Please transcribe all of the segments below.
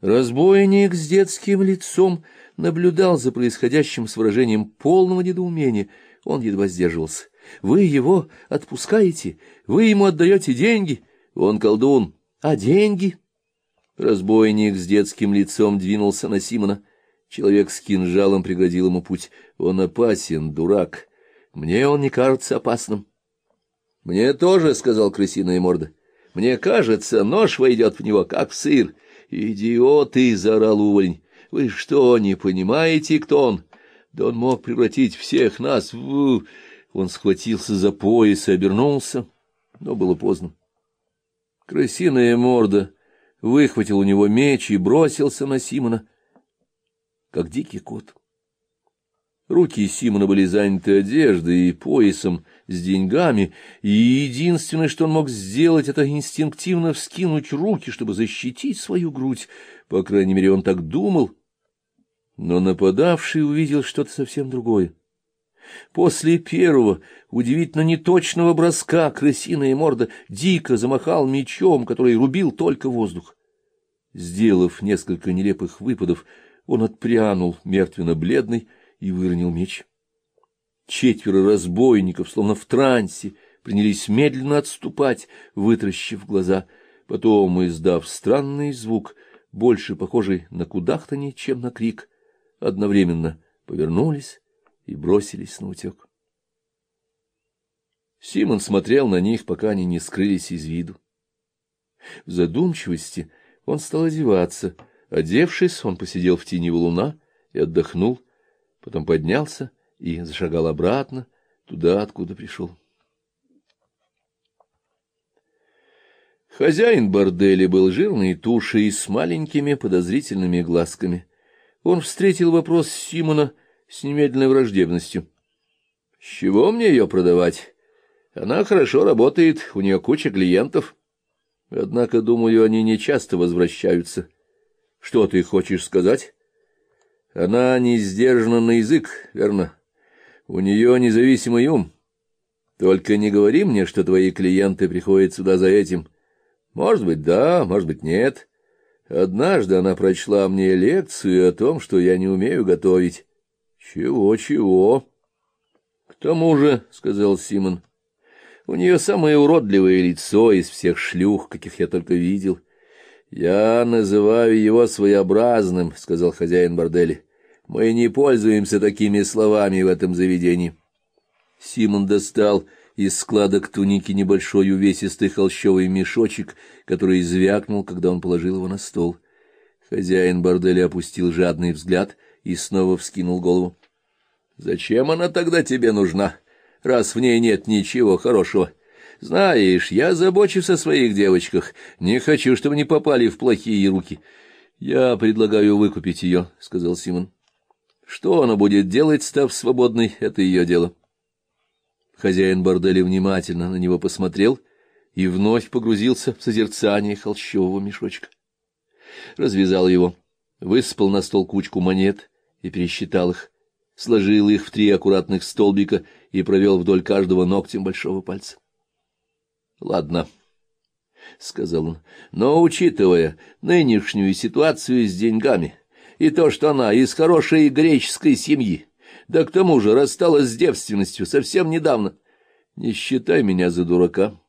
Разбойник с детским лицом наблюдал за происходящим с выражением полного недоумения. Он едва сдерживался. «Вы его отпускаете? Вы ему отдаете деньги? Он колдун. А деньги?» Разбойник с детским лицом двинулся на Симона. Человек с кинжалом преградил ему путь. «Он опасен, дурак. Мне он не кажется опасным». «Мне тоже», — сказал крысиная морда. «Мне кажется, нож войдет в него, как в сыр». «Идиоты!» — заорал уволень. «Вы что, не понимаете, кто он? Да он мог превратить всех нас в...» Он схватился за пояс и обернулся, но было поздно. Крысиная морда выхватил у него меч и бросился на Симона, как дикий кот. Руки Симона были заняты одеждой и поясом с деньгами, и единственное, что он мог сделать, это инстинктивно вскинуть руки, чтобы защитить свою грудь. По крайней мере, он так думал. Но нападавший увидел что-то совсем другое. После первого, удивительно неточного броска, крысиная морда дико замахал мечом, который рубил только воздух. Сделав несколько нелепых выпадов, он отпрянул, мертвенно-бледный, и выронил меч. Четверо разбойников, словно в трансе, принялись медленно отступать, вытращив глаза. Потом, издав странный звук, больше похожий на кудахтанье, чем на крик, одновременно повернулись и бросились на утек. Симон смотрел на них, пока они не скрылись из виду. В задумчивости он стал одеваться. Одевшись, он посидел в тени луна и отдохнул, потом поднялся и зашагал обратно, туда, откуда пришел. Хозяин борделя был жирной тушей с маленькими подозрительными глазками. Он встретил вопрос Симона с немедленной враждебностью. — С чего мне ее продавать? Она хорошо работает, у нее куча клиентов. Однако, думаю, они не часто возвращаются. Что ты хочешь сказать? Она не сдержана на язык, верно? У нее независимый ум. Только не говори мне, что твои клиенты приходят сюда за этим. Может быть, да, может быть, нет. Однажды она прочла мне лекцию о том, что я не умею готовить. Чего, чего? К тому же, — сказал Симон, — у нее самое уродливое лицо из всех шлюх, каких я только видел. Я называю его своеобразным, — сказал хозяин борделя. Мы не пользуемся такими словами в этом заведении. Симон достал из складок туники небольшой увесистый холщовый мешочек, который звякнул, когда он положил его на стол. Хозяин борделя опустил жадный взгляд и снова вскинул голову. — Зачем она тогда тебе нужна, раз в ней нет ничего хорошего? Знаешь, я забочусь о своих девочках, не хочу, чтобы они попали в плохие руки. — Я предлагаю выкупить ее, — сказал Симон. Что она будет делать, став свободной, это ее дело. Хозяин борделя внимательно на него посмотрел и вновь погрузился в созерцание холщового мешочка. Развязал его, высыпал на стол кучку монет и пересчитал их, сложил их в три аккуратных столбика и провел вдоль каждого ногтем большого пальца. — Ладно, — сказал он, — но, учитывая нынешнюю ситуацию с деньгами, и то, что она из хорошей греческой семьи, да к тому же рассталась с девственностью совсем недавно. Не считай меня за дурака.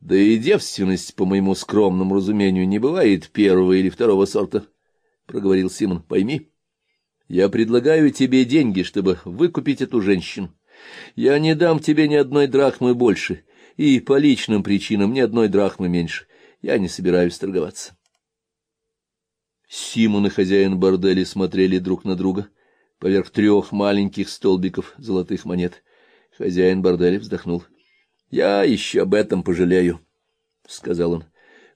Да и девственность, по моему скромному разумению, не бывает первого или второго сорта, — проговорил Симон. — Пойми, я предлагаю тебе деньги, чтобы выкупить эту женщину. Я не дам тебе ни одной драхмы больше, и по личным причинам ни одной драхмы меньше. Я не собираюсь торговаться. Симон и хозяин борделя смотрели друг на друга поверх трех маленьких столбиков золотых монет. Хозяин борделя вздохнул. — Я еще об этом пожалею, — сказал он.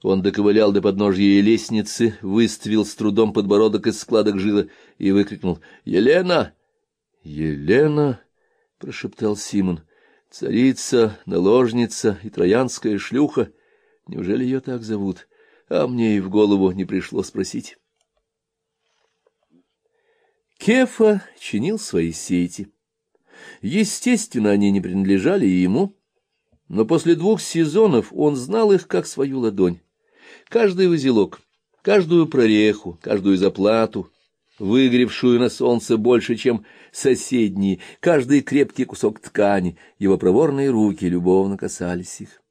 Он доковылял до подножья лестницы, выставил с трудом подбородок из складок жира и выкрикнул. — Елена! — Елена! — прошептал Симон. — Царица, наложница и троянская шлюха. Неужели ее так зовут? А мне и в голову не пришло спросить. Кефа чинил свои сети. Естественно, они не принадлежали ему, но после двух сезонов он знал их как свою ладонь. Каждый узелок, Каждую прореху, каждую заплату, выгревшую на солнце больше, чем соседние, каждый крепкий кусок ткани, его проворные руки любовно касались их.